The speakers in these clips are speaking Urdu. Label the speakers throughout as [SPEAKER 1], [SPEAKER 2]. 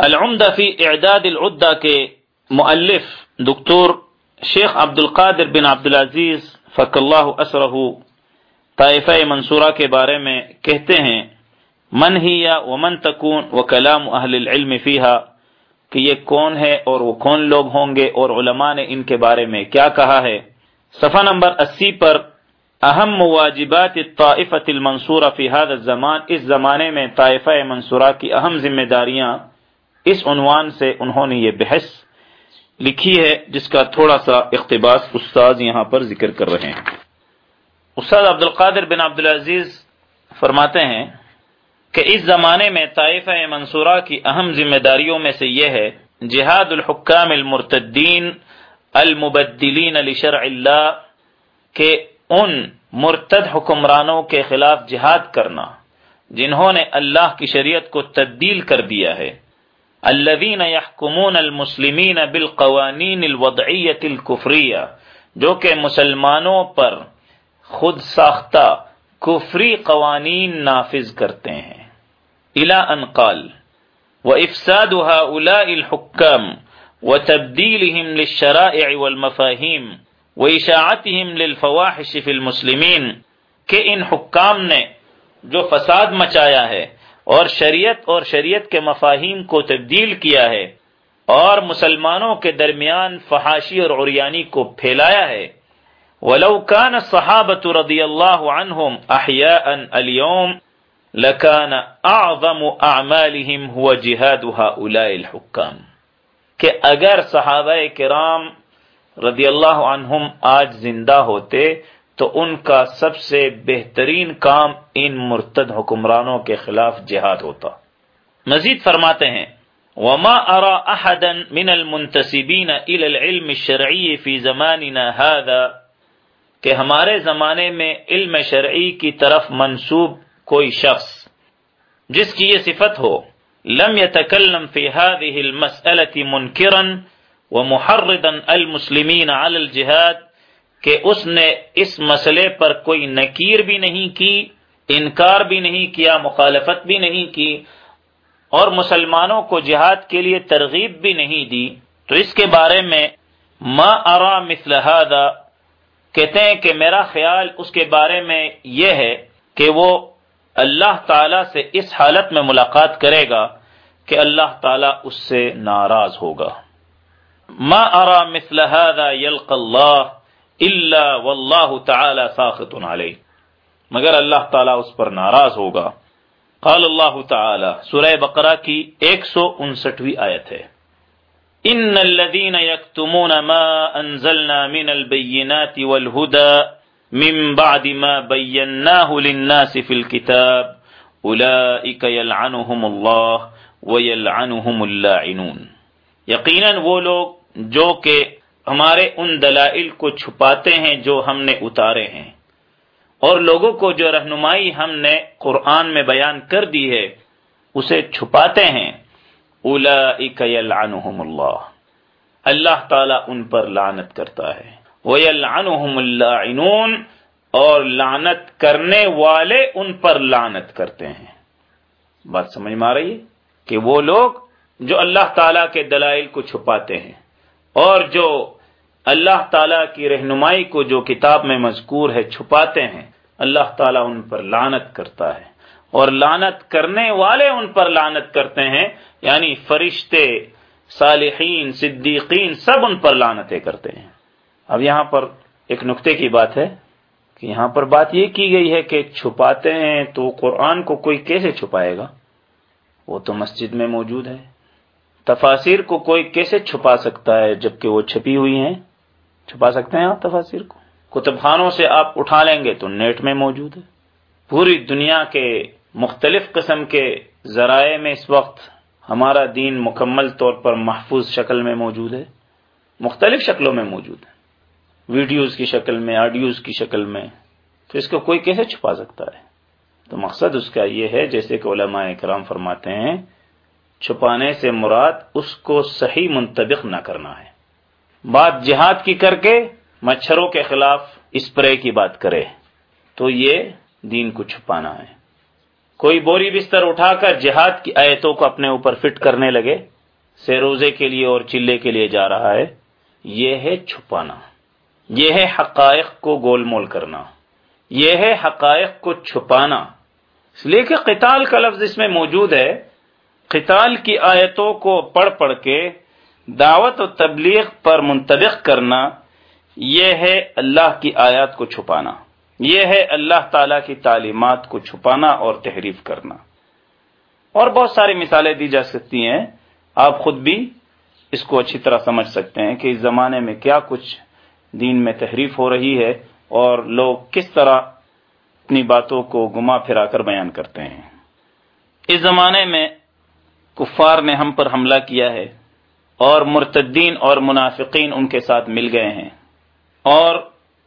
[SPEAKER 1] العمدہ فی اعداد العدہ کے مؤلف دکتور شیخ عبد القادر بن عبدالعزیز فق اللہ اسرہ طائفہ منصورہ کے بارے میں کہتے ہیں، من ہی یا ومن تکون و کلام اہل العلم فیہا کہ یہ کون ہے اور وہ کون لوگ ہوں گے اور علماء نے ان کے بارے میں کیا کہا ہے۔ صفحہ نمبر اسی پر، اہم مواجبات طائفت المنصورہ فی هذا الزمان اس زمانے میں طائفہ منصورہ کی اہم ذمہ داریاں اس عنوان سے انہوں نے یہ بحث لکھی ہے جس کا تھوڑا سا اقتباس استاذ یہاں پر ذکر کر رہے ہیں۔ استاد عبد القادر بن عبدالعزیز فرماتے ہیں کہ اس زمانے میں طائفہ منصورہ کی اہم ذمہ داریوں میں سے یہ ہے، جہاد الحکام المرتدین المبدلین لشرع اللہ، کہ ان مرتد حکمرانوں کے خلاف جہاد کرنا، جنہوں نے اللہ کی شریعت کو تبدیل کر دیا ہے۔ الذين يحكمون المسلمین بالقوانین الوضعیت الكفریہ جو کہ مسلمانوں پر خود ساختہ کفری قوانین نافذ کرتے ہیں۔ الى ان قال وافساد هؤلاء الحكام وتبديلهم للشرائع والمفاهيم واشاعتهم للفواحش في المسلمين، کہ ان حکام نے جو فساد مچایا ہے اور شریعت اور شریعت کے مفاہیم کو تبدیل کیا ہے اور مسلمانوں کے درمیان فحاشی اور عریانی کو پھیلایا ہے۔ ولو كان الصحابة رضی اللہ عنہم احیاء اليوم لکان اعظم اعمالهم هو جهاد هؤلاء الحکام کہ اگر صحابہ کرام رضی اللہ عنہم آج زندہ ہوتے تو ان کا سب سے بہترین کام ان مرتد حکمرانوں کے خلاف جہاد ہوتا۔ مزید فرماتے ہیں، وما ارى احدا من المنتسبين الى العلم الشرعي في زماننا هذا، کہ ہمارے زمانے میں علم شرعی کی طرف منسوب کوئی شخص جس کی یہ صفت ہو، لم يتكلم في هذه المسألة منكرا ومحرضا المسلمين على الجهاد کہ اس نے اس مسئلے پر کوئی نکیر بھی نہیں کی، انکار بھی نہیں کیا، مخالفت بھی نہیں کی، اور مسلمانوں کو جہاد کے لیے ترغیب بھی نہیں دی۔ تو اس کے بارے میں ما ارا مثل هذا، کہتے ہیں کہ میرا خیال اس کے بارے میں یہ ہے کہ وہ اللہ تعالی سے اس حالت میں ملاقات کرے گا کہ اللہ تعالی اس سے ناراض ہوگا۔ ما ارا مثل هذا يلقى الله الا واللہ تعالی ساخت علیہ مگر اللہ تعالی اس پر ناراض ہوگا۔ قال اللہ تعالی سورہ بقرہ کی ایک سو انسٹھویں آیت ہے۔ ان الذين يكتمون ما انزلنا من البينات والهدى من بعد ما بيناه للناس في الكتاب اولئك يلعنهم الله ويلعنهم اللاعنون۔ یقینا وہ لوگ جو کہ ہمارے ان دلائل کو چھپاتے ہیں جو ہم نے اتارے ہیں۔ اور لوگوں کو جو رہنمائی ہم نے قرآن میں بیان کر دی ہے، اسے چھپاتے ہیں۔ يلعنهم اللہ۔ اللہ تعالیٰ ان پر لعنت کرتا ہے۔ وَيَلْعَنُهُمُ اللَّعِنُونَ۔ اور لعنت کرنے والے ان پر لعنت کرتے ہیں۔ بات سمجھ میں آ رہی ہے کہ وہ لوگ جو اللہ تعالیٰ کے دلائل کو چھپاتے ہیں۔ اور جو اللہ تعالیٰ کی رہنمائی کو جو کتاب میں مذکور ہے چھپاتے ہیں، اللہ تعالیٰ ان پر لانت کرتا ہے۔ اور لانت کرنے والے ان پر لانت کرتے ہیں یعنی فرشتے، صالحین، صدیقین، سب ان پر لانتیں کرتے ہیں۔ اب یہاں پر ایک نقطے کی بات ہے کہ یہاں پر بات یہ کی گئی ہے کہ چھپاتے ہیں تو قرآن کو کوئی کیسے چھپائے گا؟ وہ تو مسجد میں موجود ہے۔ تفاصیر کو کوئی کیسے چھپا سکتا ہے جبکہ وہ چھپی ہوئی ہیں؟ چھپا سکتے ہیں آپ تفاصیر کو؟ کتب خانوں سے آپ اٹھا لیں گے تو نیٹ میں موجود ہے۔ پوری دنیا کے مختلف قسم کے ذرائع میں اس وقت ہمارا دین مکمل طور پر محفوظ شکل میں موجود ہے۔ مختلف شکلوں میں موجود ہے۔ ویڈیوز کی شکل میں، آڈیوز کی شکل میں۔ تو اس کو کوئی کیسے چھپا سکتا ہے؟ تو مقصد اس کا یہ ہے، جیسے کہ علماء کرام فرماتے ہیں چھپانے سے مراد اس کو صحیح منطبق نہ کرنا ہے۔ بات جہاد کی کر کے مچھروں کے خلاف اسپرے کی بات کرے، تو یہ دین کو چھپانا ہے۔ کوئی بوری بستر اٹھا کر جہاد کی آیتوں کو اپنے اوپر فٹ کرنے لگے، سے روزے کے لیے اور چلے کے لیے جا رہا ہے، یہ ہے چھپانا۔ یہ ہے حقائق کو گول مول کرنا۔ یہ ہے حقائق کو چھپانا۔ اس لیے کہ قتال کا لفظ اس میں موجود ہے۔ قتال کی آیتوں کو پڑھ پڑھ کے دعوت و تبلیغ پر منطبق کرنا، یہ ہے اللہ کی آیات کو چھپانا۔ یہ ہے اللہ تعالی کی تعلیمات کو چھپانا اور تحریف کرنا۔ اور بہت ساری مثالیں دی جا سکتی ہیں۔ آپ خود بھی اس کو اچھی طرح سمجھ سکتے ہیں کہ اس زمانے میں کیا کچھ دین میں تحریف ہو رہی ہے اور لوگ کس طرح اپنی باتوں کو گما پھرا کر بیان کرتے ہیں۔ اس زمانے میں کفار نے ہم پر حملہ کیا ہے اور مرتدین اور منافقین ان کے ساتھ مل گئے ہیں۔ اور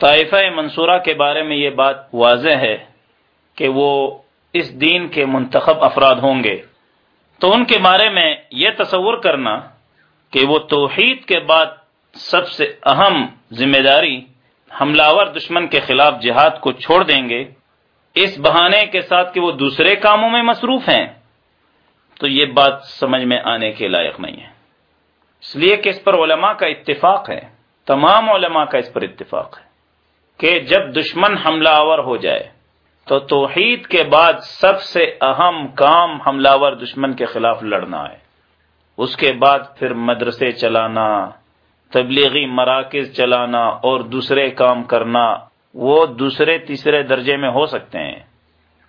[SPEAKER 1] طائفہ منصورہ کے بارے میں یہ بات واضح ہے کہ وہ اس دین کے منتخب افراد ہوں گے۔ تو ان کے بارے میں یہ تصور کرنا کہ وہ توحید کے بعد سب سے اہم ذمہ داری حملہ دشمن کے خلاف جہاد کو چھوڑ دیں گے، اس بہانے کے ساتھ کہ وہ دوسرے کاموں میں مصروف ہیں۔ تو یہ بات سمجھ میں آنے کے لائق نہیں ہے۔ اس لیے کہ اس پر علماء کا اتفاق ہے، تمام علماء کا اس پر اتفاق ہے کہ جب دشمن حملہ آور ہو جائے، تو توحید کے بعد سب سے اہم کام حملہ آور دشمن کے خلاف لڑنا ہے۔ اس کے بعد پھر مدرسے چلانا، تبلیغی مراکز چلانا اور دوسرے کام کرنا، وہ دوسرے تیسرے درجے میں ہو سکتے ہیں،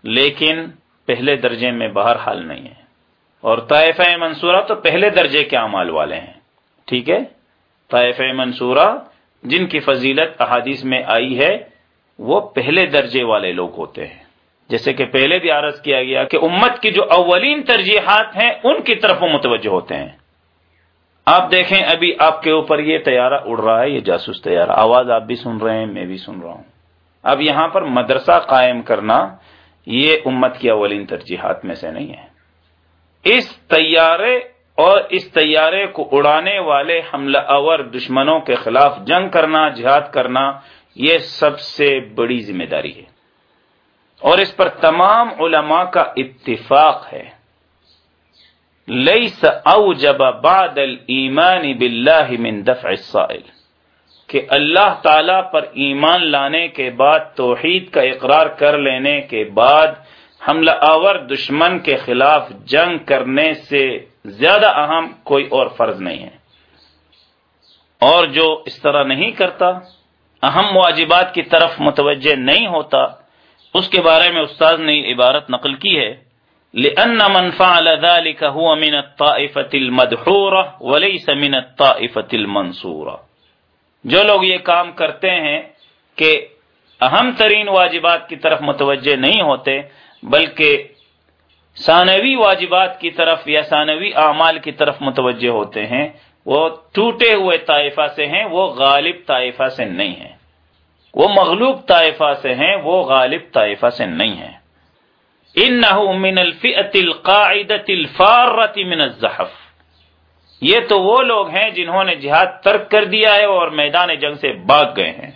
[SPEAKER 1] لیکن پہلے درجے میں باہر حال نہیں ہے۔ اور طائفہ منصورہ تو پہلے درجے کے اعمال والے ہیں۔ ٹھیک ہے؟ طائفہ منصورہ جن کی فضیلت احادیث میں آئی ہے، وہ پہلے درجے والے لوگ ہوتے ہیں۔ جیسے کہ پہلے بھی عرض کیا گیا کہ امت کی جو اولین ترجیحات ہیں، ان کی طرف وہ متوجہ ہوتے ہیں۔ آپ دیکھیں، ابھی آپ کے اوپر یہ تیارہ اڑ رہا ہے، یہ جاسوس تیارہ آواز آپ بھی سن رہے ہیں، میں بھی سن رہا ہوں۔ اب یہاں پر مدرسہ قائم کرنا یہ امت کی اولین ترجیحات میں سے نہیں ہے۔ اس تیارے اور اس تیارے کو اڑانے والے حملہ اور دشمنوں کے خلاف جنگ کرنا، جہاد کرنا، یہ سب سے بڑی ذمہ داری ہے۔ اور اس پر تمام علماء کا اتفاق ہے۔ لئی اوجب بعد الایمان باللہ من دفع السائل۔ کہ اللہ تعالی پر ایمان لانے کے بعد توحید کا اقرار کر لینے کے بعد حملہ آور دشمن کے خلاف جنگ کرنے سے زیادہ اہم کوئی اور فرض نہیں ہے۔ اور جو اس طرح نہیں کرتا، اہم واجبات کی طرف متوجہ نہیں ہوتا، اس کے بارے میں استاد نے عبارت نقل کی ہے۔ لأن من فعل ذلك هو من الطائفة المدحورة وليس من الطائفة المنصورة۔ جو لوگ یہ کام کرتے ہیں کہ اہم ترین واجبات کی طرف متوجہ نہیں ہوتے بلکہ ثانوی واجبات کی طرف یا ثانوی اعمال کی طرف متوجہ ہوتے ہیں، وہ ٹوٹے ہوئے طائفہ سے ہیں، وہ غالب طائفہ سے نہیں ہیں۔ وہ مغلوب طائفہ سے ہیں، وہ غالب طائفہ سے نہیں ہیں۔ ان من الفئت القاعدت الفارت من الزحف۔ یہ تو وہ لوگ ہیں جنہوں نے جہاد ترک کر دیا ہے اور میدان جنگ سے باغ گئے ہیں۔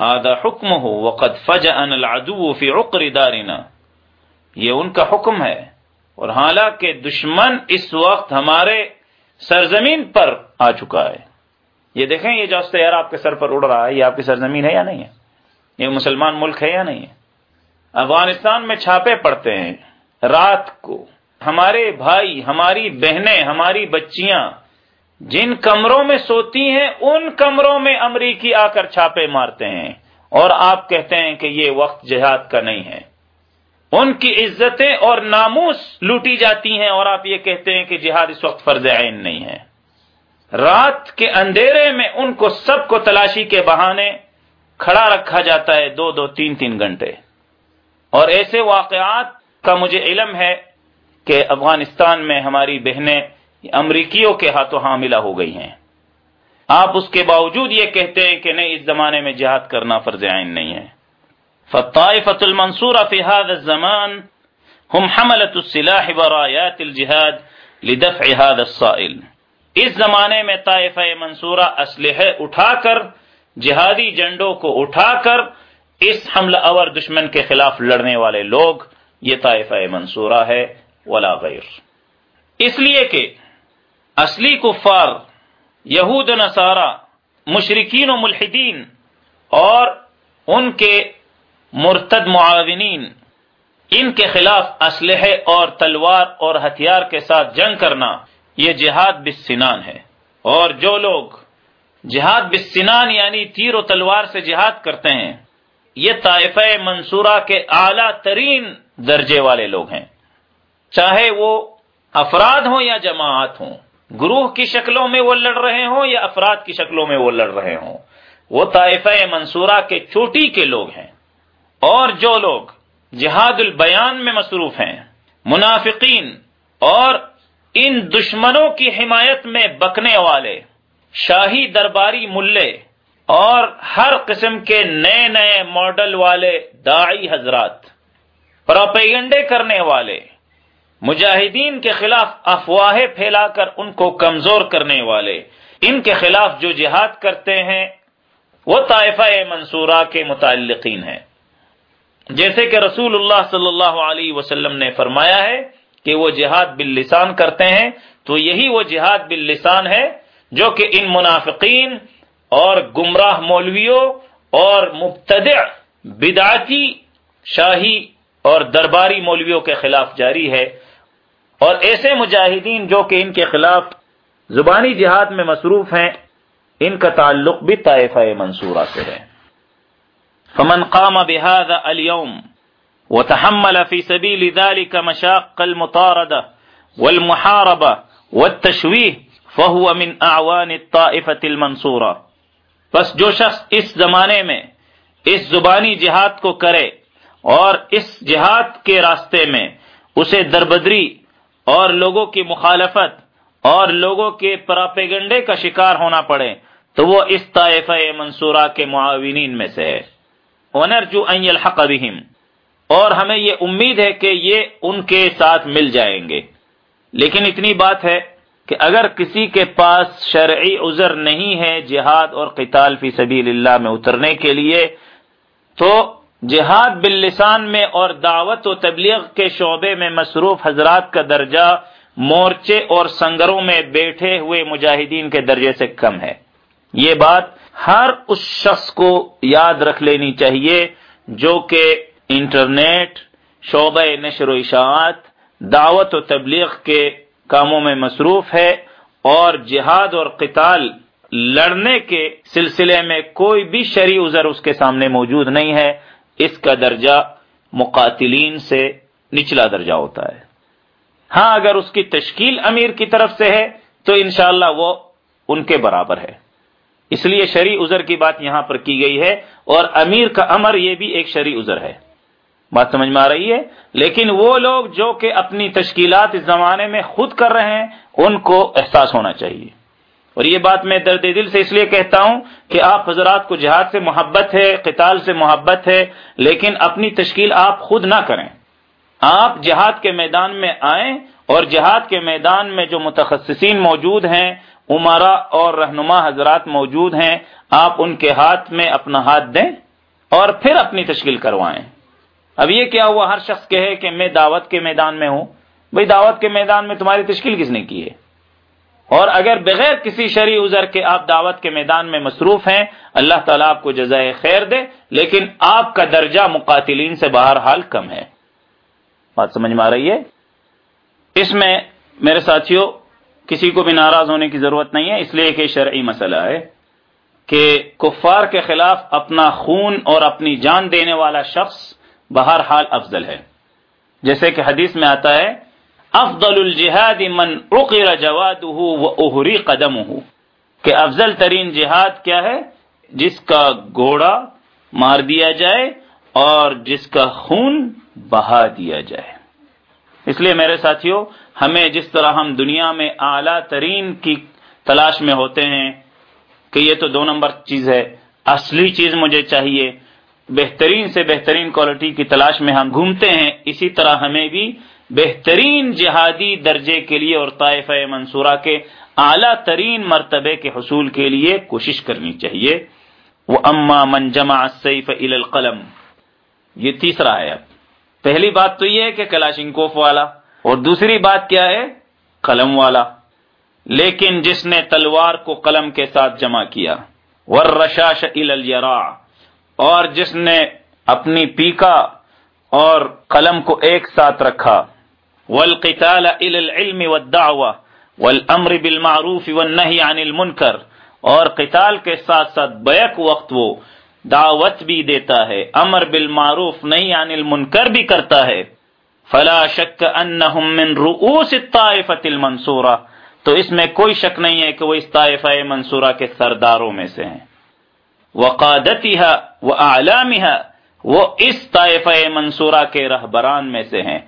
[SPEAKER 1] ہادہ حکم ہو وقت فج العدو فی عقر دارنا۔ یہ ان کا حکم ہے۔ اور حالانکہ دشمن اس وقت ہمارے سرزمین پر آ چکا ہے۔ یہ دیکھیں، یہ جو تیار آپ کے سر پر اڑ رہا ہے، یہ آپ کی سرزمین ہے یا نہیں ہے؟ یہ مسلمان ملک ہے یا نہیں ہے؟ افغانستان میں چھاپے پڑتے ہیں رات کو۔ ہمارے بھائی، ہماری بہنیں، ہماری بچیاں جن کمروں میں سوتی ہیں، ان کمروں میں امریکی آ کر چھاپے مارتے ہیں۔ اور آپ کہتے ہیں کہ یہ وقت جہاد کا نہیں ہے۔ ان کی عزتیں اور ناموس لوٹی جاتی ہیں اور آپ یہ کہتے ہیں کہ جہاد اس وقت فرض عین نہیں ہے۔ رات کے اندھیرے میں ان کو سب کو تلاشی کے بہانے کھڑا رکھا جاتا ہے دو دو تین تین گھنٹے۔ اور ایسے واقعات کا مجھے علم ہے کہ افغانستان میں ہماری بہنیں امریکیوں کے ہاتھوں حاملہ ہو گئی ہیں۔ آپ اس کے باوجود یہ کہتے ہیں کہ نہیں، اس زمانے میں جہاد کرنا فرض عین نہیں ہے۔ فالطائفة المنصورة في هذا الزمان هم حملة السلاح ورايات الجهاد لدفع هذا الصائل اس زمانے میں طائفہ منصورہ اسلحے اٹھا کر، جہادی جنڈوں کو اٹھا کر، اس حملہ اور دشمن کے خلاف لڑنے والے لوگ، یہ طائفہ منصورہ ہے، ولا غیر. اس لیے کہ اصلی کفار یہود نصارہ مشرقین و ملحدین اور ان کے مرتد معاونین، ان کے خلاف اسلحے اور تلوار اور ہتھیار کے ساتھ جنگ کرنا یہ جہاد بسنان ہے۔ اور جو لوگ جہاد بسنان یعنی تیر و تلوار سے جہاد کرتے ہیں، یہ طائفہ منصورہ کے اعلی ترین درجے والے لوگ ہیں۔ چاہے وہ افراد ہوں یا جماعت ہوں، گروہ کی شکلوں میں وہ لڑ رہے ہوں یا افراد کی شکلوں میں وہ لڑ رہے ہوں، وہ طائفہ منصورہ کے چوٹی کے لوگ ہیں۔ اور جو لوگ جہاد البیان میں مصروف ہیں، منافقین، اور ان دشمنوں کی حمایت میں بکنے والے، شاہی درباری ملے، اور ہر قسم کے نئے نئے ماڈل والے داعی حضرات پراپیگنڈے کرنے والے، مجاہدین کے خلاف افواہیں پھیلا کر ان کو کمزور کرنے والے، ان کے خلاف جو جہاد کرتے ہیں، وہ طائفہ منصورہ کے متعلقین ہیں۔ جیسے کہ رسول اللہ صلی اللہ علیہ وسلم نے فرمایا ہے کہ وہ جہاد باللسان کرتے ہیں، تو یہی وہ جہاد باللسان ہے جو کہ ان منافقین اور گمراہ مولویوں اور مبتدع بدعتی شاہی اور درباری مولویوں کے خلاف جاری ہے۔ اور ایسے مجاہدین جو کہ ان کے خلاف زبانی جہاد میں مصروف ہیں، ان کا تعلق بھی طائفہ منصورہ سے ہے۔ فمن قام بهذا اليوم وتحمل في سبيل ذلك مشاق المطاردة والمحاربة والتشويه، فهو من اعوان الطائفة المنصورة. بس جو شخص اس زمانے میں اس زبانی جہاد کو کرے اور اس جہاد کے راستے میں اسے دربدری اور لوگوں کی مخالفت اور لوگوں کے پراپیگنڈے کا شکار ہونا پڑے، تو وہ اس طائفہ منصورہ کے معاونین میں سے ہے۔ ونرجو ان يلحق بهم اور ہمیں یہ امید ہے کہ یہ ان کے ساتھ مل جائیں گے۔ لیکن اتنی بات ہے کہ اگر کسی کے پاس شرعی عذر نہیں ہے جہاد اور قتال فی سبیل اللہ میں اترنے کے لیے، تو جہاد باللسان میں اور دعوت و تبلیغ کے شعبے میں مصروف حضرات کا درجہ مورچے اور سنگروں میں بیٹھے ہوئے مجاہدین کے درجے سے کم ہے۔ یہ بات ہر اس شخص کو یاد رکھ لینی چاہیے جو کہ انٹرنیٹ، شعبہ نشر و اشاعت، دعوت و تبلیغ کے کاموں میں مصروف ہے اور جہاد اور قتال لڑنے کے سلسلے میں کوئی بھی شرع عذر اس کے سامنے موجود نہیں ہے۔ اس کا درجہ مقاتلین سے نچلا درجہ ہوتا ہے۔ ہاں اگر اس کی تشکیل امیر کی طرف سے ہے تو انشاءاللہ وہ ان کے برابر ہے۔ اس لیے شرع عذر کی بات یہاں پر کی گئی ہے اور امیر کا امر یہ بھی ایک شرع عذر ہے۔ بات سمجھ میں آ رہی ہے؟ لیکن وہ لوگ جو کہ اپنی تشکیلات اس زمانے میں خود کر رہے ہیں، ان کو احساس ہونا چاہیے۔ اور یہ بات میں درد دل سے اس لیے کہتا ہوں کہ آپ حضرات کو جہاد سے محبت ہے، قتال سے محبت ہے، لیکن اپنی تشکیل آپ خود نہ کریں۔ آپ جہاد کے میدان میں آئیں اور جہاد کے میدان میں جو متخصصین موجود ہیں عمرا اور رہنما حضرات موجود ہیں، آپ ان کے ہاتھ میں اپنا ہاتھ دیں اور پھر اپنی تشکیل کروائیں۔ اب یہ کیا ہوا؟ ہر شخص کہے کہ میں دعوت کے میدان میں ہوں۔ بھئی دعوت کے میدان میں تمہاری تشکیل کس نے کی ہے؟ اور اگر بغیر کسی شرعی عذر کے آپ دعوت کے میدان میں مصروف ہیں، اللہ تعالیٰ آپ کو جزائے خیر دے، لیکن آپ کا درجہ مقاتلین سے باہر حال کم ہے۔ بات سمجھ میں آ رہی ہے؟ اس میں میرے ساتھیوں کسی کو بھی ناراض ہونے کی ضرورت نہیں ہے، اس لیے کہ شرعی مسئلہ ہے کہ کفار کے خلاف اپنا خون اور اپنی جان دینے والا شخص بہر حال افضل ہے۔ جیسے کہ حدیث میں آتا ہے، افضل الجہاد من اقر جوادہ و اہری قدمہ کہ افضل ترین جہاد کیا ہے؟ جس کا گھوڑا مار دیا جائے اور جس کا خون بہا دیا جائے۔ اس لیے میرے ساتھیوں ہمیں جس طرح ہم دنیا میں اعلی ترین کی تلاش میں ہوتے ہیں کہ یہ تو دو نمبر چیز ہے، اصلی چیز مجھے چاہیے، بہترین سے بہترین کوالٹی کی تلاش میں ہم گھومتے ہیں، اسی طرح ہمیں بھی بہترین جہادی درجے کے لیے اور طائفہ منصورہ کے اعلیٰ ترین مرتبے کے حصول کے لیے کوشش کرنی چاہیے۔ وہ اما من جمع السیف الى القلم۔ یہ تیسرا ہے اب پہلی بات تو یہ ہے کہ کلاشنکوف والا اور دوسری بات کیا ہے؟ قلم والا۔ لیکن جس نے تلوار کو قلم کے ساتھ جمع کیا ورشاش الجرا اور جس نے اپنی پیکا اور قلم کو ایک ساتھ رکھا، والقتال الى العلم والدعوة والامر بالمعروف والنهي عن المنکر اور قتال کے ساتھ ساتھ بیک وقت وہ دعوت بھی دیتا ہے، امر بالمعروف نہیں عن المنکر بھی کرتا ہے۔ فلا شک انہم من رؤوس الطائفة المنصورہ۔ تو اس میں کوئی شک نہیں ہے کہ وہ اس طائفہ منصورہ کے سرداروں میں سے ہیں۔ وقادتها واعلامها وہ اس طائفہ منصورہ کے رہبران میں سے ہیں۔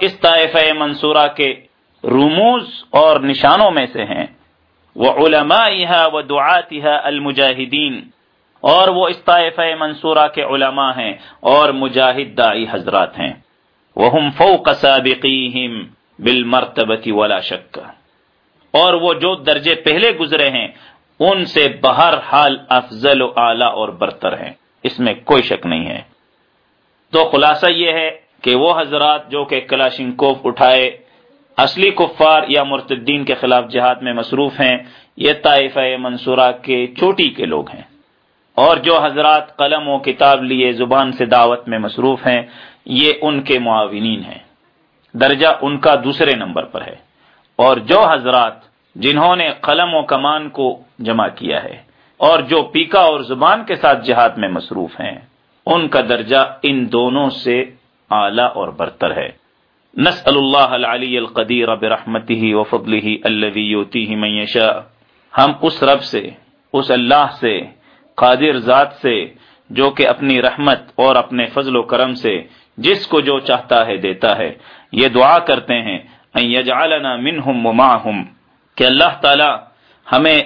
[SPEAKER 1] اس طائفہ منصورہ کے رموز اور نشانوں میں سے ہیں۔ وہ علماء و دعاتہ المجاہدین۔ اور وہ اس طائفہ منصورہ کے علماء ہیں اور مجاہد دائی حضرات ہیں۔ وہ فوق سابقیہم بالمرتبتی ولا شک اور وہ جو درجے پہلے گزرے ہیں، ان سے بہر حال افضل و اعلی اور برتر ہیں۔ اس میں کوئی شک نہیں ہے۔ تو خلاصہ یہ ہے کہ وہ حضرات جو کہ کلاشنکوف اٹھائے، اصلی کفار یا مرتدین کے خلاف جہاد میں مصروف ہیں، یہ طائفہ منصورہ کے چوٹی کے لوگ ہیں۔ اور جو حضرات قلم و کتاب لیے زبان سے دعوت میں مصروف ہیں، یہ ان کے معاونین ہیں۔ درجہ ان کا دوسرے نمبر پر ہے۔ اور جو حضرات جنہوں نے قلم و کمان کو جمع کیا ہے اور جو پیکا اور زبان کے ساتھ جہاد میں مصروف ہیں، ان کا درجہ ان دونوں سے اعلی اور برتر ہے۔ نسأل اللہ العلی القدیر برحمته وفضله الذي يؤتيه من يشاء ہم اس رب سے، اس اللہ سے قادر ذات سے، جو کہ اپنی رحمت اور اپنے فضل و کرم سے جس کو جو چاہتا ہے دیتا ہے۔ یہ دعا کرتے ہیں، ان یجعلنا منہم ومعہم کہ اللہ تعالی ہمیں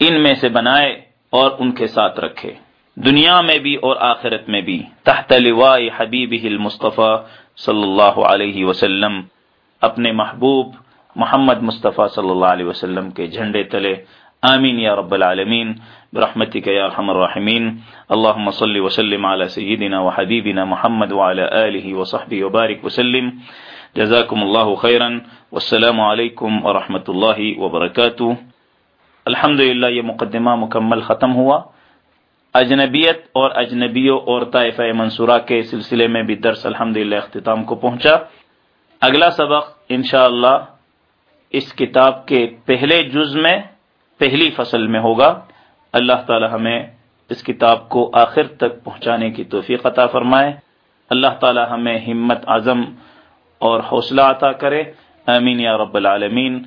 [SPEAKER 1] ان میں سے بنائے اور ان کے ساتھ رکھے۔ دنیا میں بھی اور آخرت میں بھی۔ تحت لواء حبیب المصطفیٰ صلی اللہ علیہ وسلم۔ اپنے محبوب محمد مصطفیٰ صلی اللہ علیہ وسلم کے جھنڈے تلے۔ آمین یا رب العالمین، برحمتک یا رحم الرحمین اللہم صلی وسلم علی سیدنا و حبیبنا محمد وعلی آلہ وصحبہ وبارک وسلم. جزاکم اللہ خیرا والسلام علیکم ورحمت اللہ وبرکاتہ الحمدللہ، یہ مقدمہ مکمل ختم ہوا. اجنبیت اور اجنبیوں اور طائفہ منصورہ کے سلسلے میں بھی درس الحمد اختتام کو پہنچا. اگلا سبق انشاءاللہ اللہ اس کتاب کے پہلے جز میں پہلی فصل میں ہوگا۔ اللہ تعالی ہمیں اس کتاب کو آخر تک پہنچانے کی توفیق عطا فرمائے۔ اللہ تعالی ہمیں ہمت، عزم اور حوصلہ عطا کرے۔ امین یا رب العالمین۔